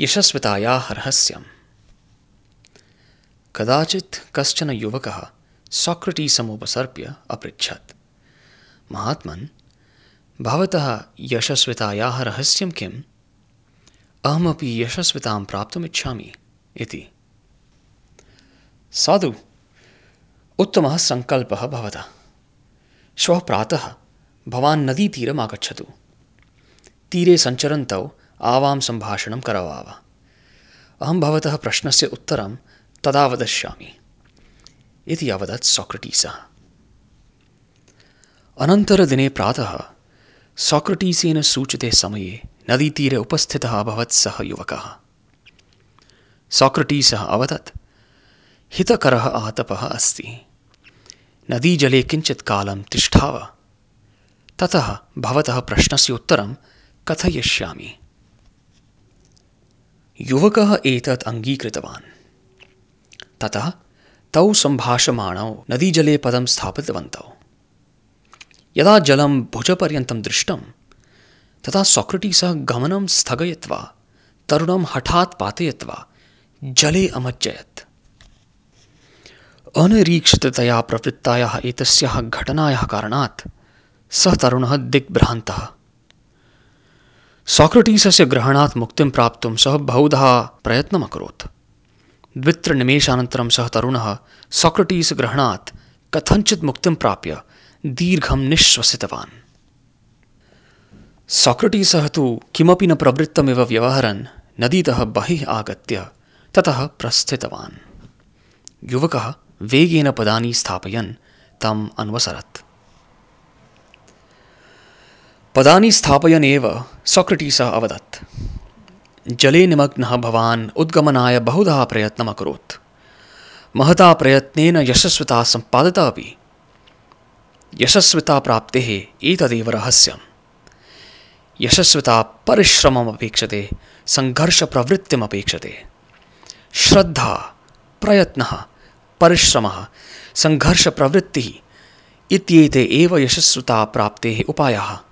यशस्वितायाः रहस्यम् कदाचित् कश्चन युवकः साक्रटीसमुपसर्प्य अपृच्छत्। महात्मन्, भवतः यशस्वितायाः रहस्यं किम्? अहमपि यशस्वितां प्राप्तुमिच्छामि इति। साधु, उत्तमः सङ्कल्पः भवतः। श्वः प्रातः, भवान् नदीतीरम् आगच्छतु तीरे सञ्चरन्तौ आवां सम्भाषणं करवाव। अहं भवतः प्रश्नस्य उत्तरं तदा वदिष्यामि। इति अवदत् साक्रटीसः। अनन्तरदिने प्रातः साक्रटीसेन सूचिते समये नदीतीरे उपस्थितः अभवत् सः युवकः। साक्रटीसः अवदत्, हितकरः आतपः अस्ति। नदीजले किञ्चित् कालं तिष्ठाव। ततः भवतः प्रश्नस्य उत्तरं कथयिष्यामि। युवकः एतत् अङ्गीकृतवान्। ततः तौ सम्भाषमाणौ नदीजले पदं स्थापितवन्तौ। यदा जलं भुजपर्यन्तं दृष्टं, तदा सोक्रेटीसः गमनं स्थगयित्वा, तरुणं हठात् पातयित्वा जले अमज्जयत्। अनिरीक्षिततया प्रवृत्तायाः एतस्याः घटनायाः कारणात् सः तरुणः दिग्भ्रान्तः। साक्रेटीसस्य ग्रहणात् मुक्तिं प्राप्तुं सः बहुधा प्रयत्नम् अकरोत्। द्वित्रनिमेषानन्तरं सः तरुणः साक्रेटीस् ग्रहणात् कथञ्चित् मुक्तिं प्राप्य दीर्घं निःश्वसितवान्। साक्रेटीसः तु किमपि न प्रवृत्तमिव व्यवहरन्, नदीतः बहिः आगत्य ततः प्रस्थितवान्। युवकः वेगेन पदानि स्थापयन्, तम् अन्वसरत्। पदानि स्थापयन् एव सोक्रेटीसः अवदत्। जले निमग्नः भवान् उद्गमनाय बहुधा प्रयत्नम् अकरोत् महता प्रयत्नेन यशस्विता सम्पादिता अपि। यशस्विताप्राप्तेः एतदेव रहस्यम्। यशस्विता परिश्रममपेक्षते सङ्घर्षप्रवृत्तिमपेक्षते श्रद्धा, प्रयत्नः, परिश्रमः सङ्घर्षप्रवृत्तिः इत्येते एव यशस्विताप्राप्तेः उपायाः।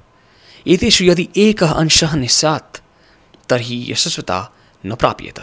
एतेषु यदि एकः अंशः निस्यात् तर्हि यशस्वता न प्राप्येत।